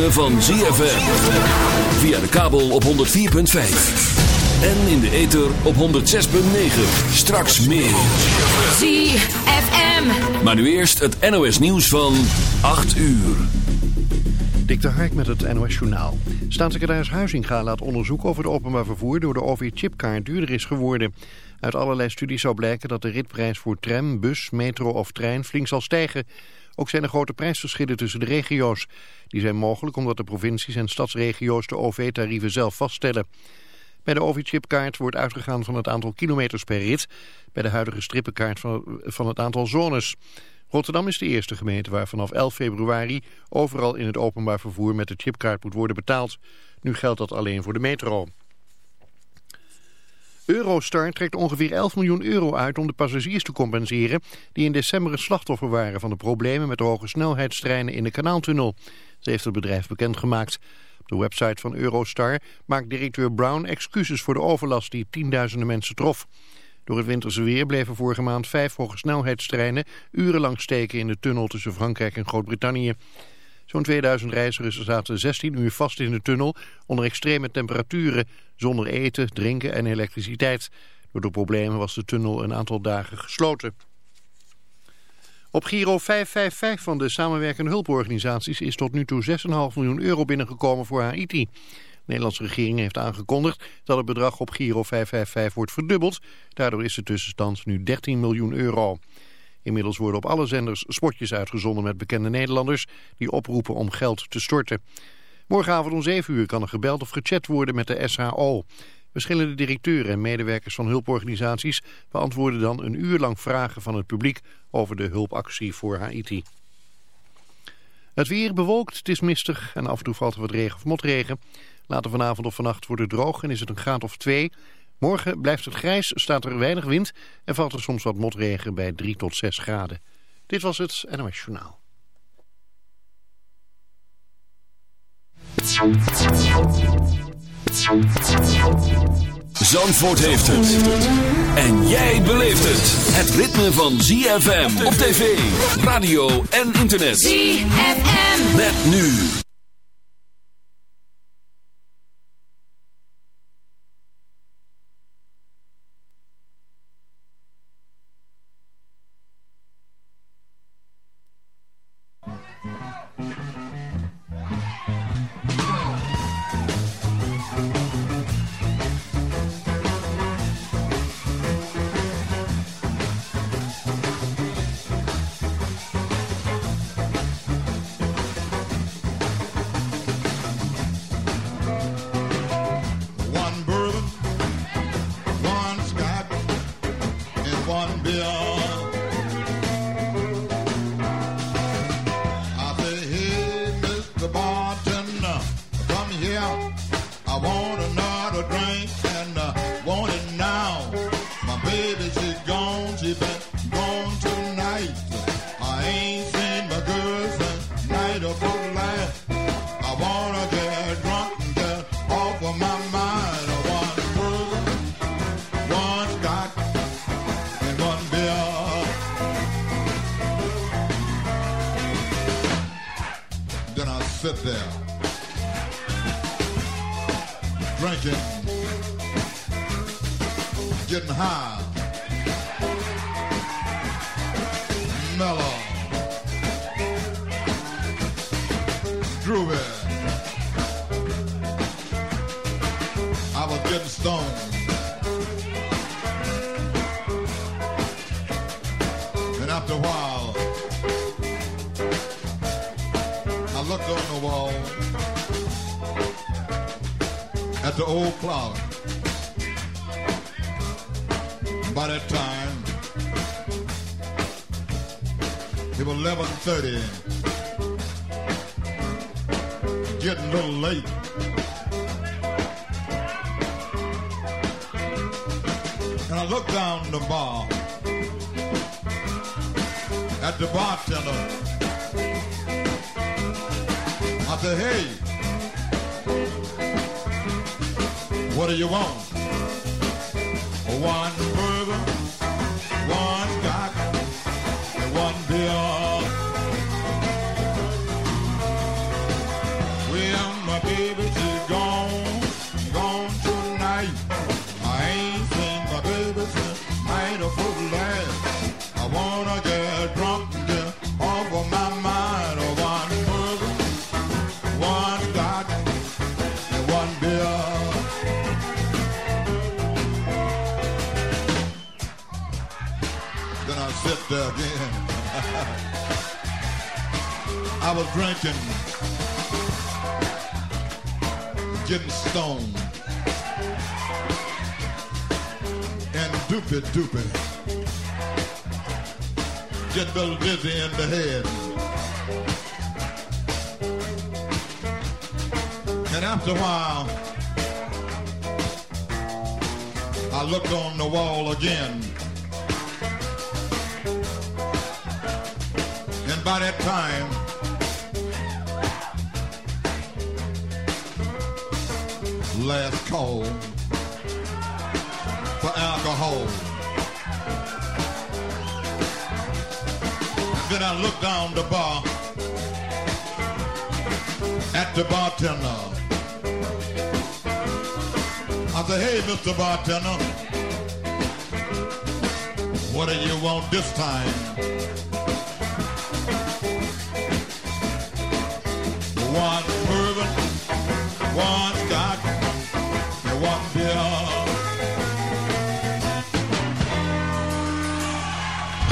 ritme van ZFM. Via de kabel op 104.5. En in de ether op 106.9. Straks meer. ZFM. Maar nu eerst het NOS nieuws van 8 uur. Dik de Hark met het NOS Journaal. Staatssecretaris Huizinga laat onderzoek of het openbaar vervoer door de OV-chipkaart duurder is geworden. Uit allerlei studies zou blijken dat de ritprijs voor tram, bus, metro of trein flink zal stijgen. Ook zijn er grote prijsverschillen tussen de regio's. Die zijn mogelijk omdat de provincies en stadsregio's de OV-tarieven zelf vaststellen. Bij de OV-chipkaart wordt uitgegaan van het aantal kilometers per rit. Bij de huidige strippenkaart van, het aantal zones. Rotterdam is de eerste gemeente waar vanaf 11 februari overal in het openbaar vervoer met de chipkaart moet worden betaald. Nu geldt dat alleen voor de metro. Eurostar trekt ongeveer 11 miljoen euro uit om de passagiers te compenseren die in december het slachtoffer waren van de problemen met de hoge snelheidstreinen in de kanaaltunnel. Ze heeft het bedrijf bekendgemaakt. Op de website van Eurostar maakt directeur Brown excuses voor de overlast die tienduizenden mensen trof. Door het winterse weer bleven vorige maand vijf hoge snelheidstreinen urenlang steken in de tunnel tussen Frankrijk en Groot-Brittannië. Zo'n 2000 reizigers zaten 16 uur vast in de tunnel onder extreme temperaturen, zonder eten, drinken en elektriciteit. Door de problemen was de tunnel een aantal dagen gesloten. Op Giro 555 van de samenwerkende hulporganisaties is tot nu toe 6,5 miljoen euro binnengekomen voor Haiti. De Nederlandse regering heeft aangekondigd dat het bedrag op Giro 555 wordt verdubbeld. Daardoor is de tussenstand nu 13 miljoen euro. Inmiddels worden op alle zenders spotjes uitgezonden met bekende Nederlanders die oproepen om geld te storten. Morgenavond om 7 uur kan er gebeld of gechat worden met de SHO. Verschillende directeuren en medewerkers van hulporganisaties beantwoorden dan een uur lang vragen van het publiek over de hulpactie voor Haiti. Het weer bewolkt, het is mistig en af en toe valt er wat regen of motregen. Later vanavond of vannacht wordt het droog en is het een graad of 2. Morgen blijft het grijs, staat er weinig wind en valt er soms wat motregen bij 3 tot 6 graden. Dit was het NOS Journaal. Zandvoort heeft het. En jij beleeft het. Het ritme van ZFM op tv, radio en internet. ZFM. Met nu Yeah. I was drinking, getting stoned, and doopy doopy, getting a little dizzy in the head. And after a while, I looked on the wall again. And by that time, last call for alcohol. Then I looked down the bar at the bartender. I said, hey, Mr. Bartender, what do you want this time?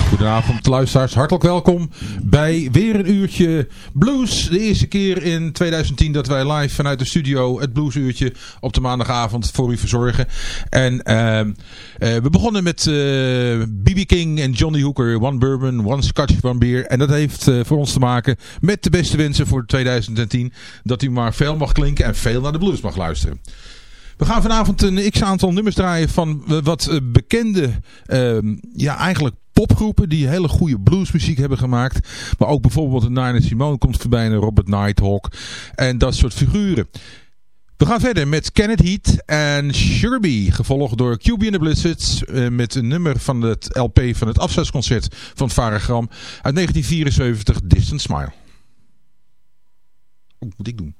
Goedenavond luisteraars, hartelijk welkom bij weer een uurtje blues. De eerste keer in 2010 dat wij live vanuit de studio het bluesuurtje op de maandagavond voor u verzorgen. En uh, we begonnen met B.B. King en Johnny Hooker, One Bourbon, One Scotch, One Beer. En dat heeft voor ons te maken met de beste wensen voor 2010. Dat u maar veel mag klinken en veel naar de blues mag luisteren. We gaan vanavond een x-aantal nummers draaien van wat bekende, ja eigenlijk popgroepen die hele goede bluesmuziek hebben gemaakt. Maar ook bijvoorbeeld de Nine Simone komt voorbij en Robert Nighthawk en dat soort figuren. We gaan verder met Kenneth Heat en Sugarby, gevolgd door QB and the Blizzards uh, met een nummer van het LP van het afscheidsconcert van Varagram uit 1974, Distant Smile. Wat moet ik doen?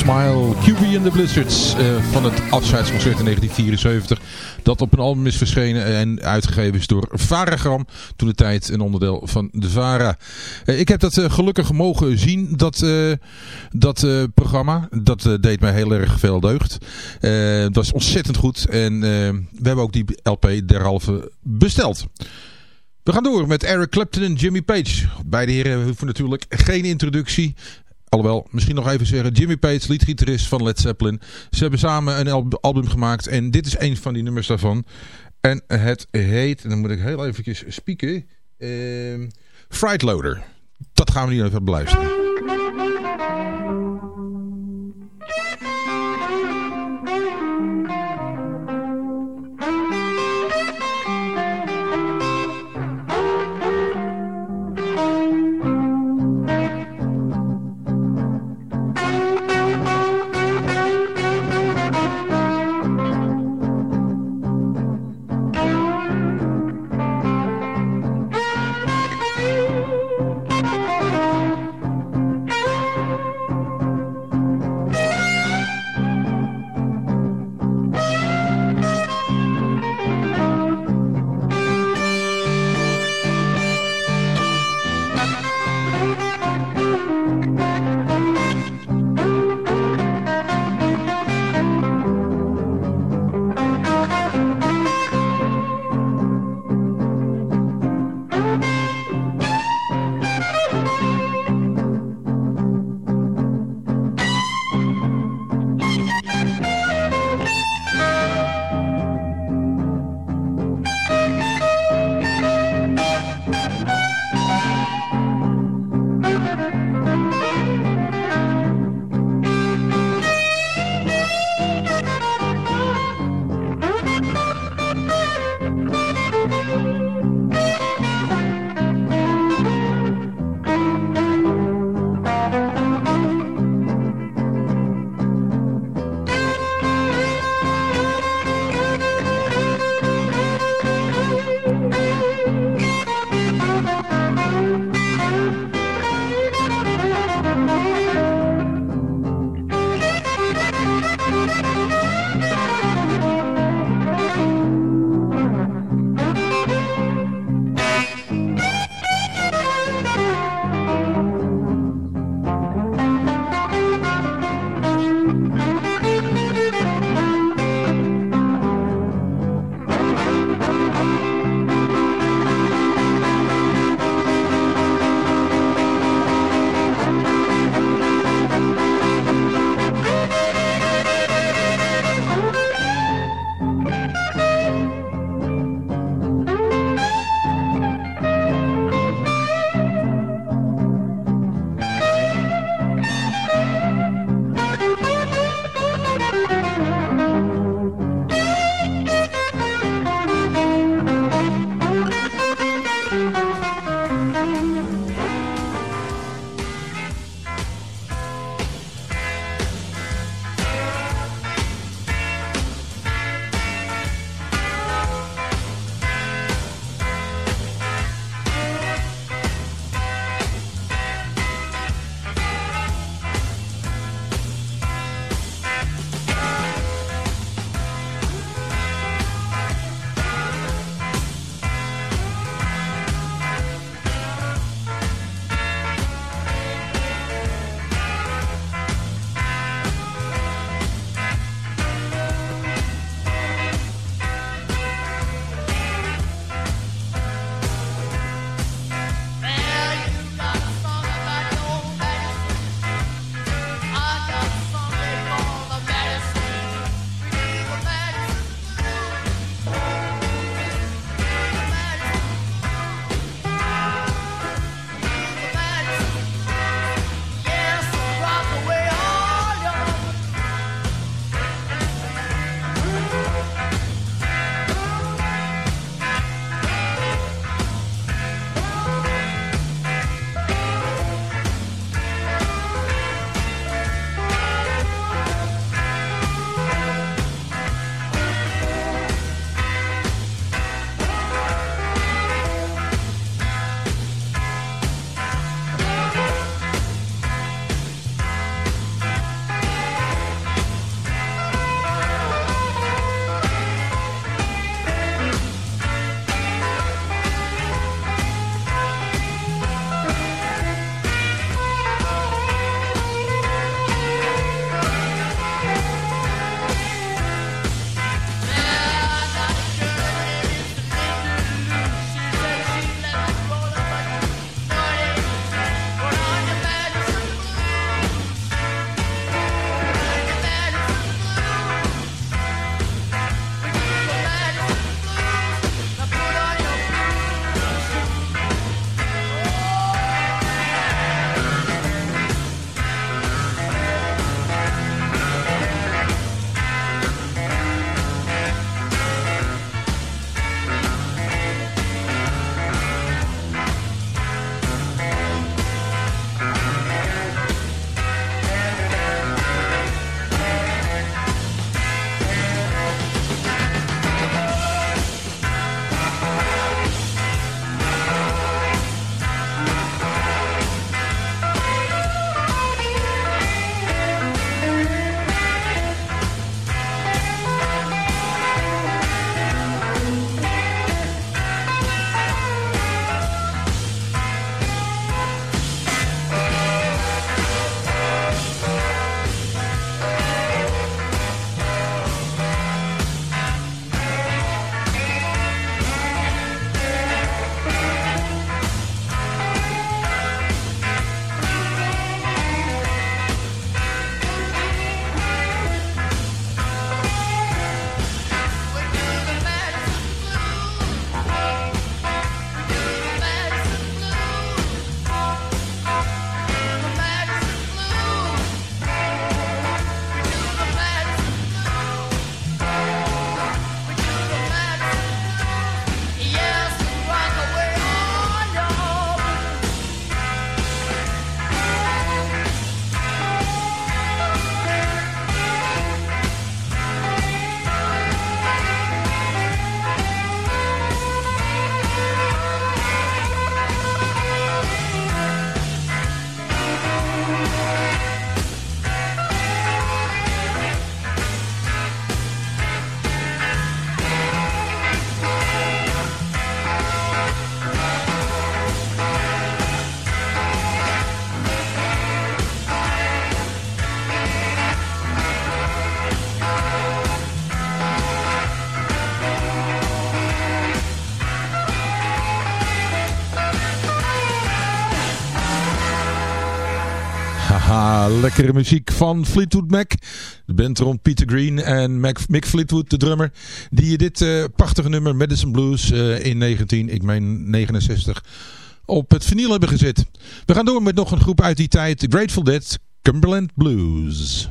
Smile, QB and the Blizzards eh, van het afscheidsconcert in 1974. Dat op een album is verschenen en uitgegeven is door Varagram. Toen de tijd een onderdeel van de Vara. Eh, ik heb dat eh, gelukkig mogen zien, dat, dat programma. Dat deed mij heel erg veel deugd. Het was ontzettend goed en we hebben ook die LP derhalve besteld. We gaan door met Eric Clapton en Jimmy Page. Beide heren hoeven natuurlijk geen introductie. Alhoewel, misschien nog even zeggen. Jimmy Page, liedgitarist van Led Zeppelin. Ze hebben samen een al- album gemaakt. En dit is een van die nummers daarvan. En het heet, en dan moet ik heel eventjes spieken. ehm Fright Loader. Dat gaan we nu even beluisteren. Lekkere muziek van Fleetwood Mac. De band rond Peter Green en Mac, Mick Fleetwood, de drummer. Die dit uh, prachtige nummer Medicine Blues uh, in 19, ik meen 69, op het vinyl hebben gezet. We gaan door met nog een groep uit die tijd. Grateful Dead, Cumberland Blues.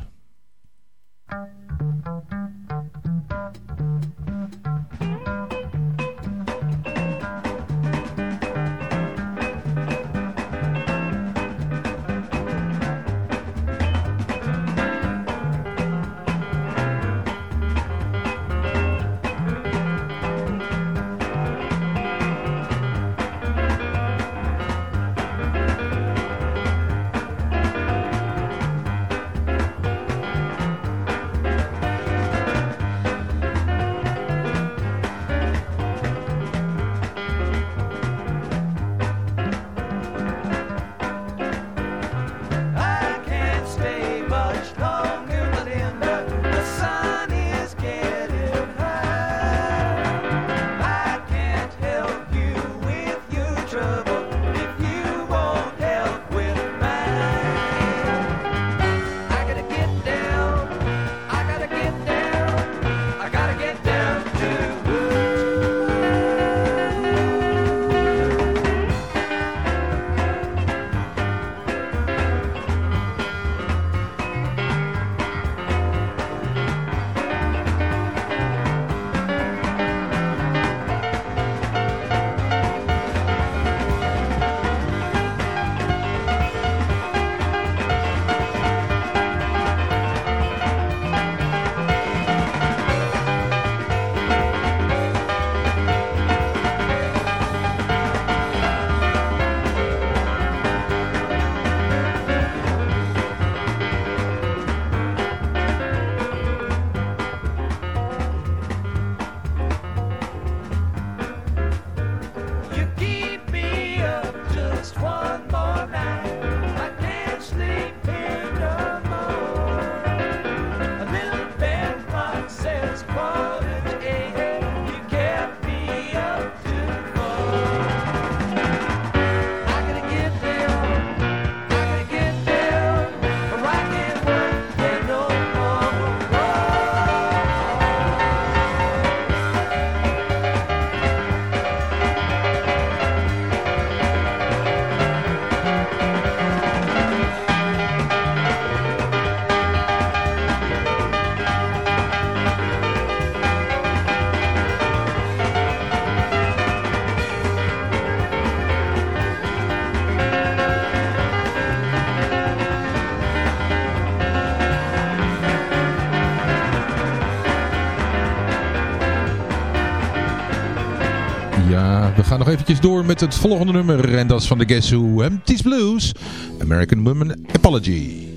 Gaan nog eventjes door met het volgende nummer. En dat is van de Guess Who Empties Blues. American Woman Apology.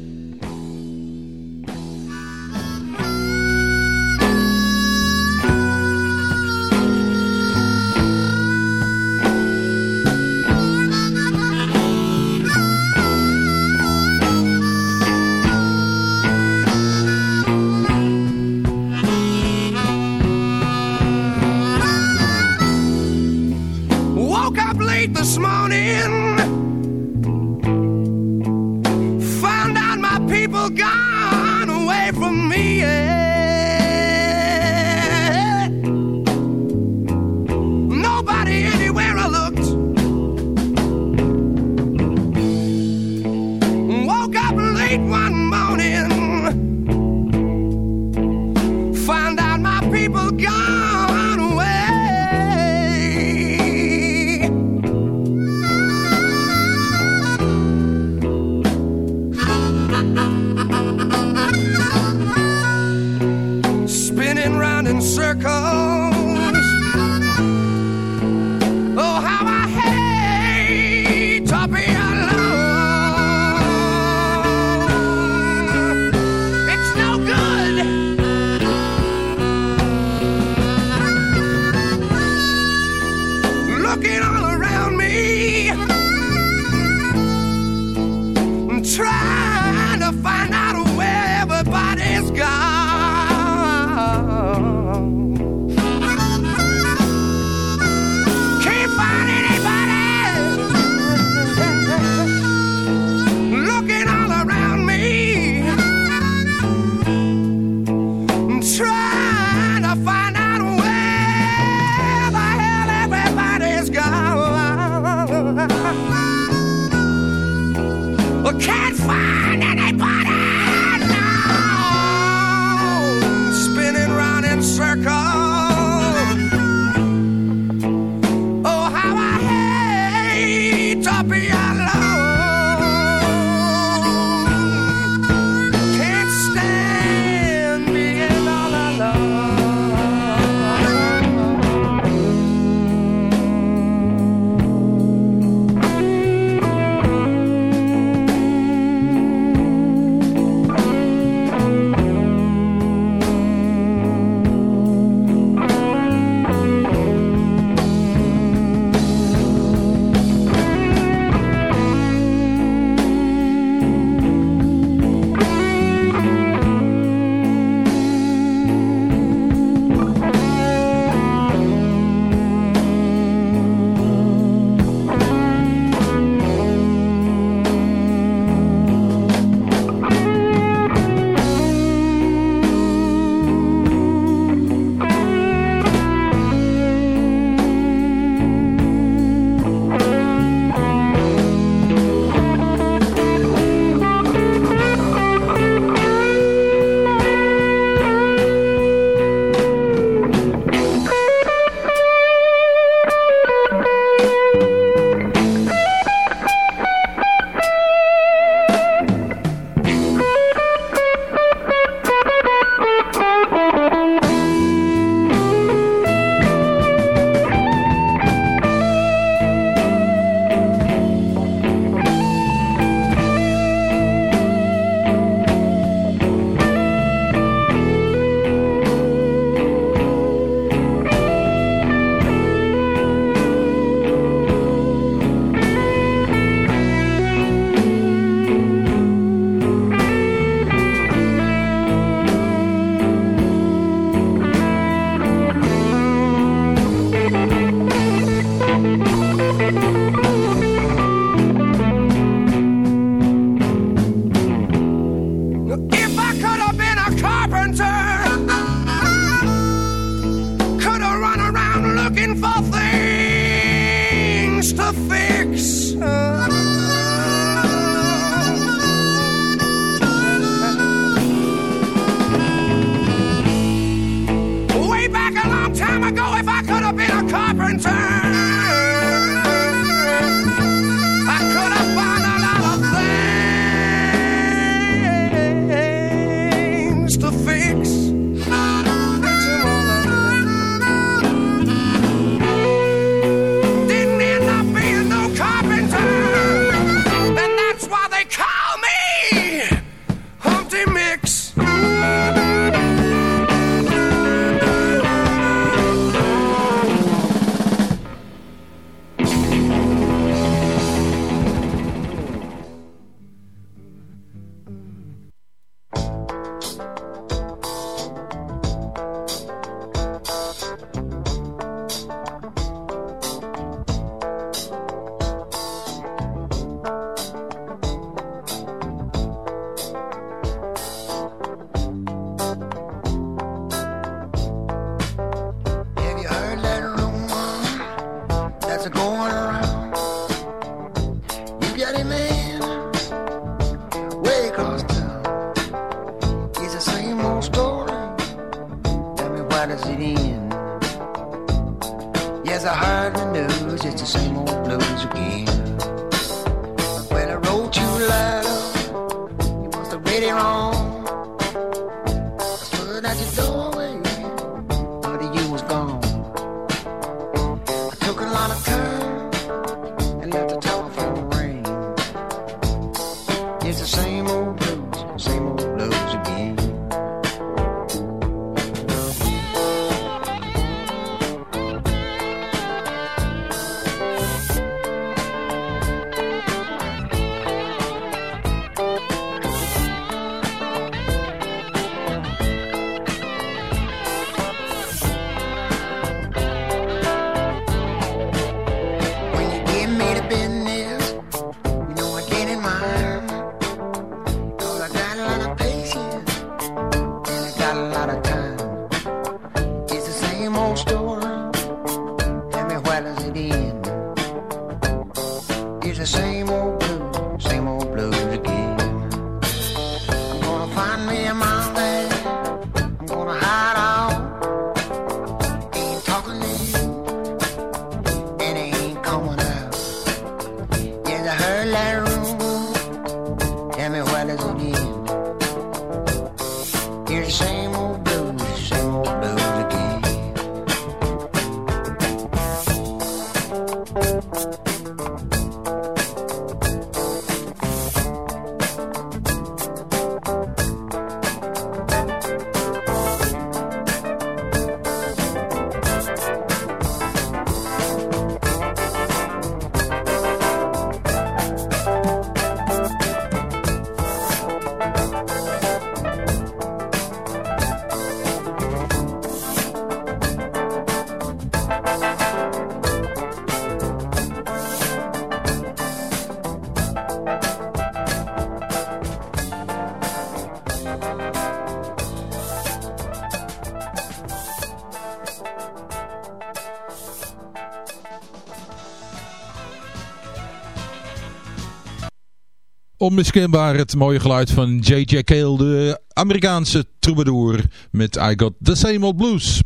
Onmiskenbaar het mooie geluid van J.J. Cale, de Amerikaanse troubadour met I Got The Same Old Blues.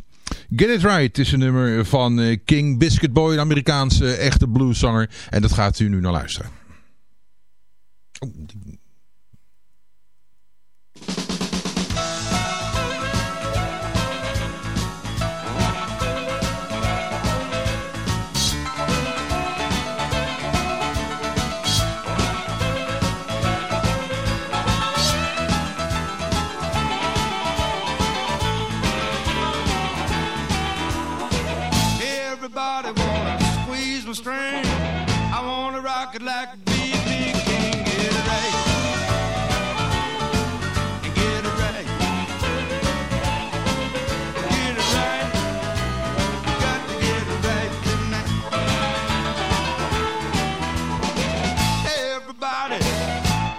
Get It Right is een nummer van eh, King Biscuit Boy, een Amerikaanse echte blueszanger. En dat gaat u nu naar luisteren. Oh, Christmas train. I want to rock it like B.B. King. Get it right.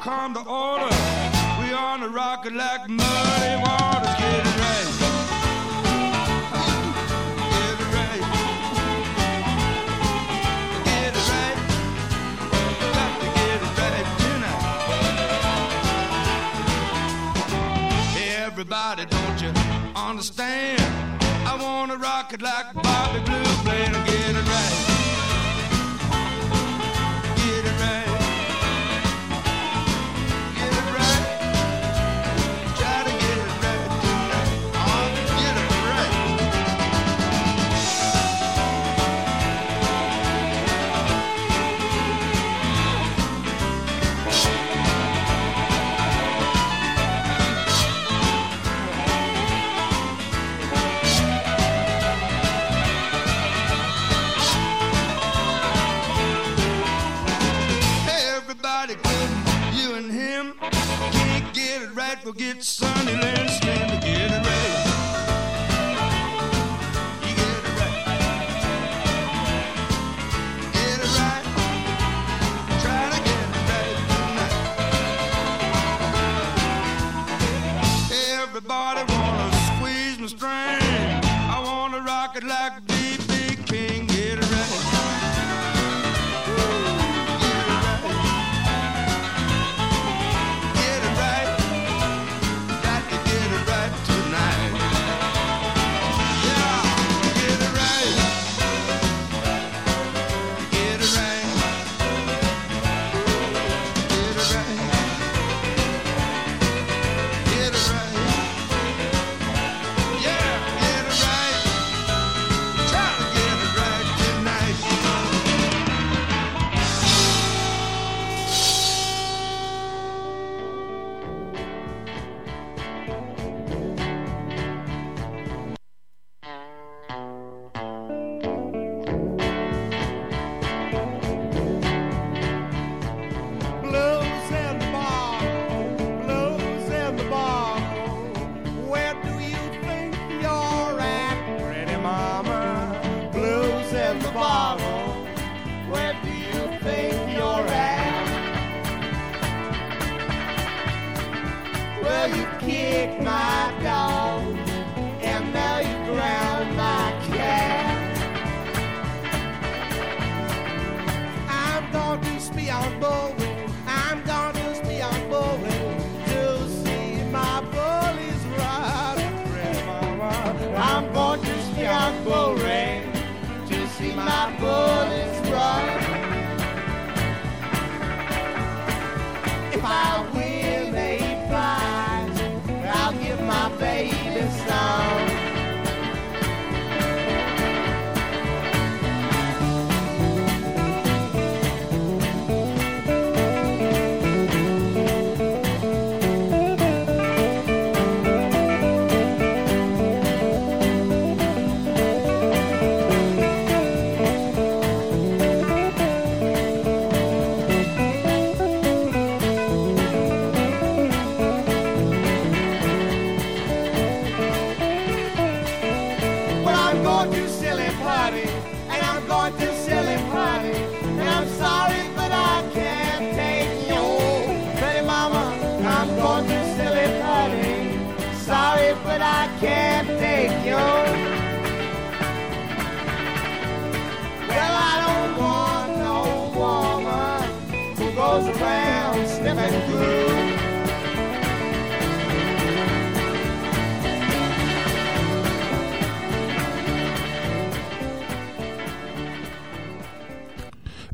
Come to order. We on a rocket like muddy water. understand. I wanna rock it like Bobby Blue. could get sunny land.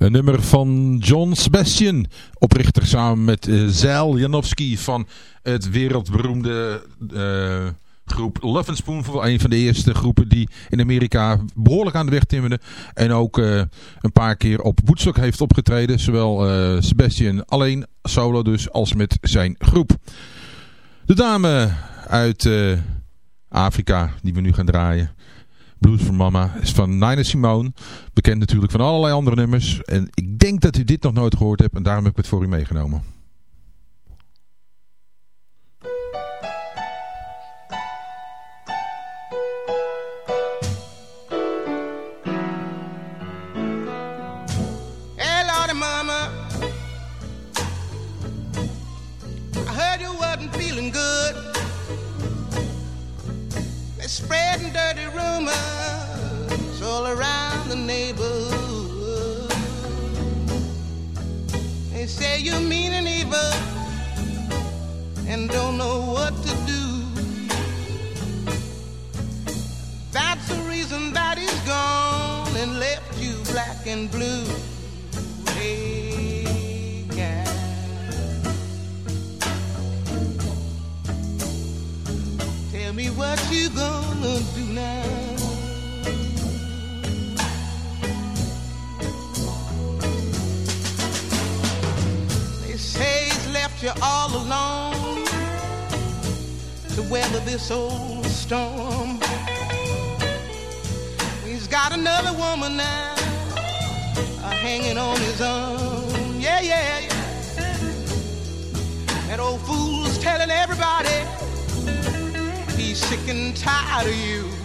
Een nummer van John Sebastian, oprichter samen met uh, Zeil Janowski van het wereldberoemde uh, groep Love and Spoonful. Een van de eerste groepen die in Amerika behoorlijk aan de weg timmerden. En ook uh, een paar keer op Woodstock heeft opgetreden. Zowel Sebastian alleen solo dus als met zijn groep. De dame uit Afrika die we nu gaan draaien. Blues for Mama is van Nina Simone. Bekend natuurlijk van allerlei andere nummers. En ik denk dat u dit nog nooit gehoord hebt en daarom heb ik het voor u meegenomen. Spreading dirty rumors all around the neighborhood. They say you mean and evil and don't know what to do. That's the reason that he's gone and left you black and blue. Me what you gonna do now. They say he's left you all alone to weather this old storm. He's got another woman now uh, hanging on his arm. Yeah, yeah, yeah. That old fool's telling everybody sick and tired of you.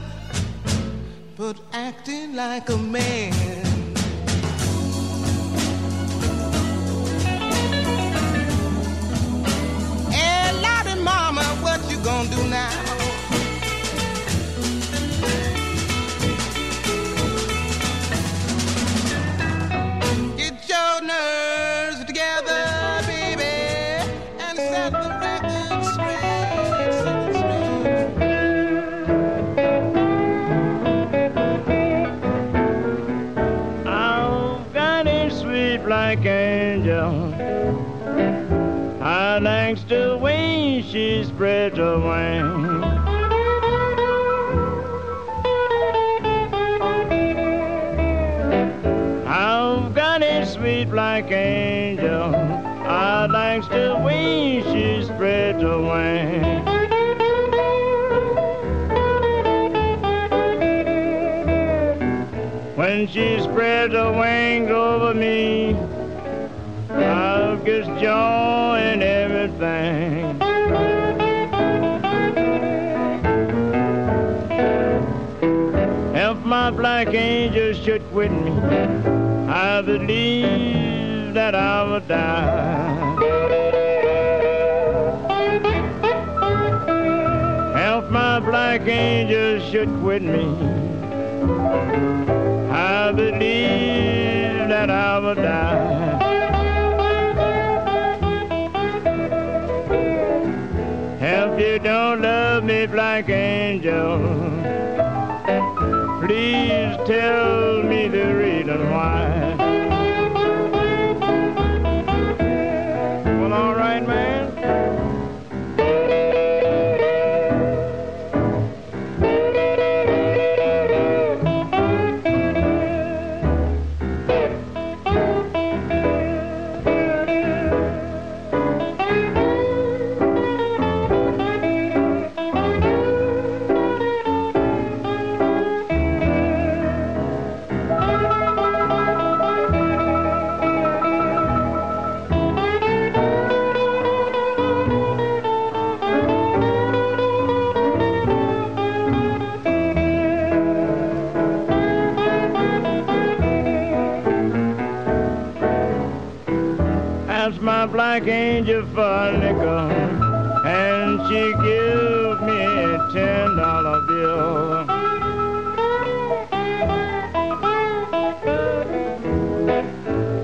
but acting like a man. Hey, Lottie Mama, what you gonna do now? Sweet black angel. I likes the way she spreads her wings. I've got a sweet black angel. I likes the way she spreads her wings. When she spreads her wings joy in everything. If my black angel should quit me, I believe that I would die. If my black angel should quit me, I believe that I will die. Don't love me, black angel, please tell me the reason why. Black angel for a nickel, and she give me a ten dollar bill.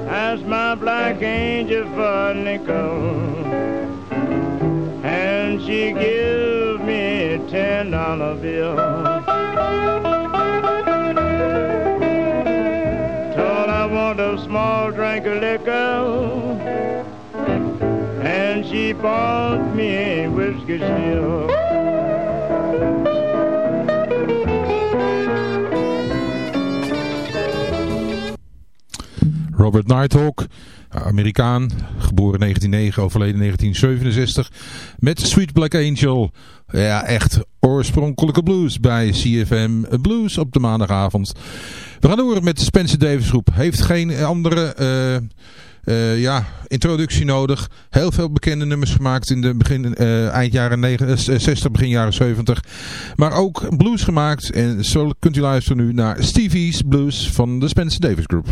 Ask my black angel for a nickel, and she give me a ten dollar bill. Told I want a small drink of liquor, she me. Robert Nighthawk, Amerikaan, geboren 1909, overleden 1967. Met Sweet Black Angel. Ja, echt oorspronkelijke blues bij CFM Blues op de maandagavond. We gaan door met Spencer Davis groep. Heeft geen andere eh, eh, ja, introductie nodig. Heel veel bekende nummers gemaakt in de begin, eh, eind jaren 9, 60, begin jaren 70. Maar ook blues gemaakt. En zo kunt u luisteren nu naar Stevie's Blues van de Spencer Davis Group.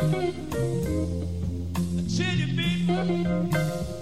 Until you beat me.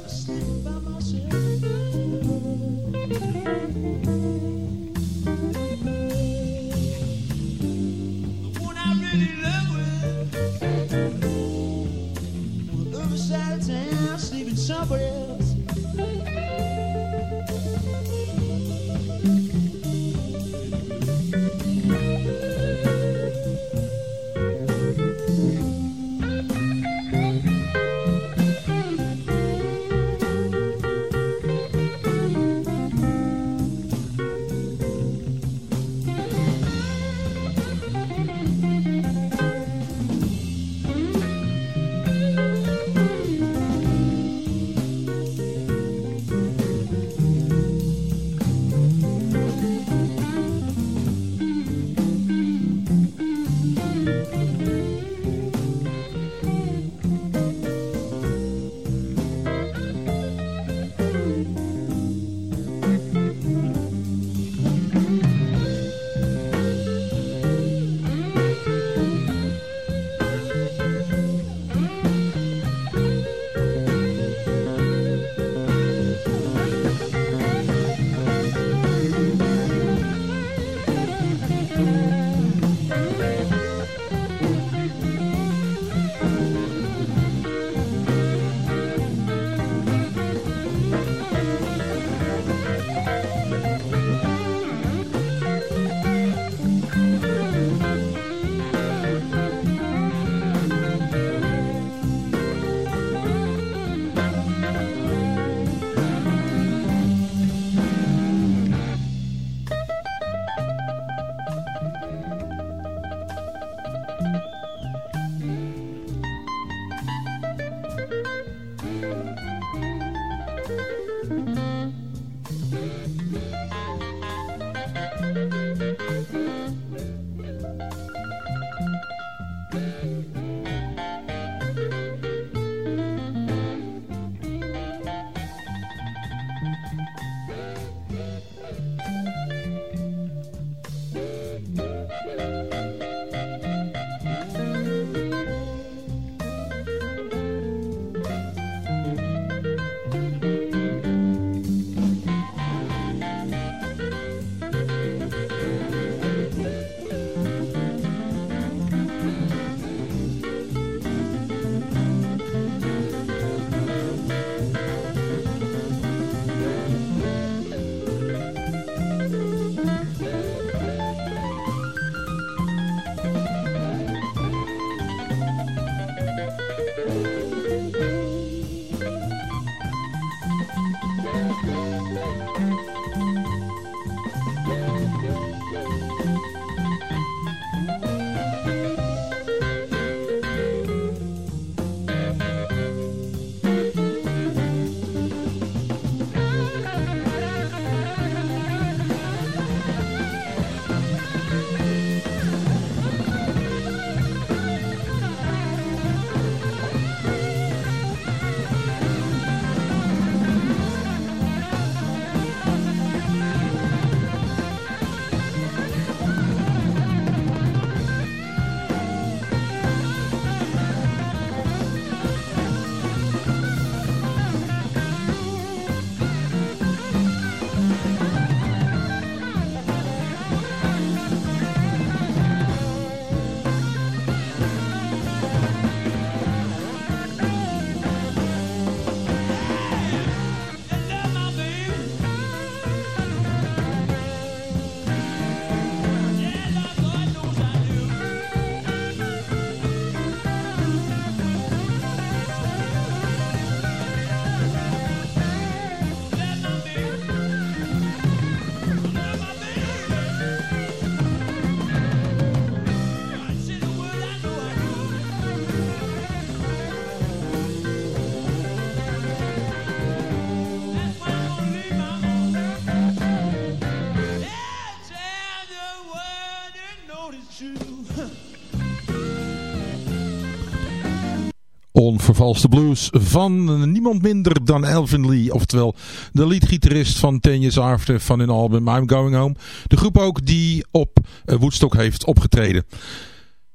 Onvervalste blues van niemand minder dan Elvin Lee. Oftewel de leadgitarist van Ten Years After van hun album I'm Going Home. De groep ook die op eh, Woodstock heeft opgetreden.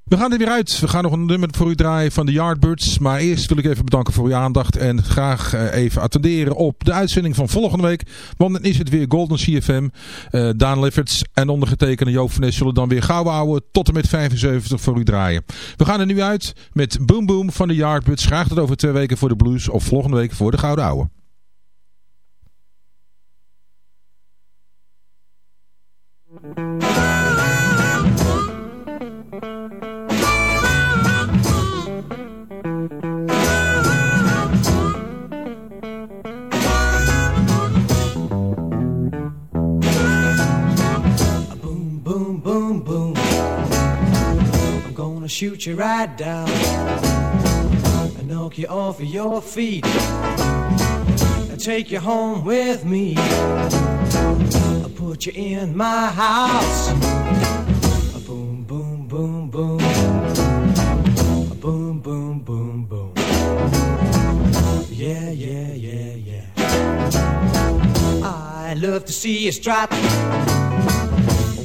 We gaan er weer uit. We gaan nog een nummer voor u draaien van de Yardbirds. Maar eerst wil ik even bedanken voor uw aandacht. En graag eh, even attenderen op de uitzending van volgende week. Want dan is het weer Golden CFM. Uh, Daan Lefferts en ondergetekende Joop van Nes zullen dan weer gauw houden. Tot en met 75 voor u draaien. We gaan er nu uit met Boom Boom van de Yardbirds. Graag tot over twee weken voor de blues. Of volgende week voor de Gouden Ouwe. Shoot you right down and knock you off of your feet and take you home with me. I'll put you in my house. Boom, boom, boom, boom. Boom, boom, boom, boom. Yeah, yeah, yeah, yeah. I love to see you strut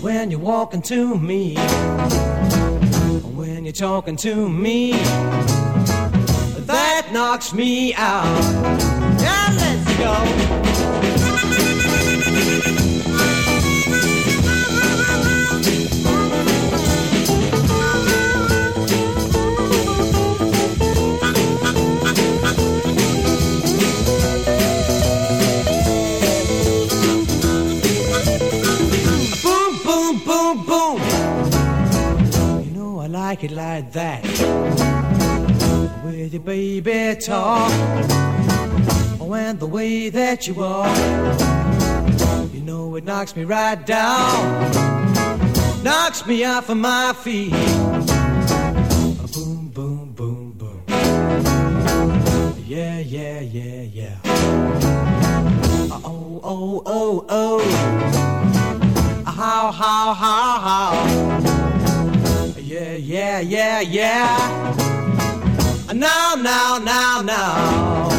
when you're walking to me, talking to me, that knocks me out. Now let's go. Like it like that. With your baby talk. Oh, and the way that you walk. You know it knocks me right down. Knocks me off of my feet. Boom, boom, boom, boom. Yeah, yeah, yeah, yeah. Oh, oh, oh, oh how, how, how, how. Yeah, yeah, yeah. Now, now, now, now.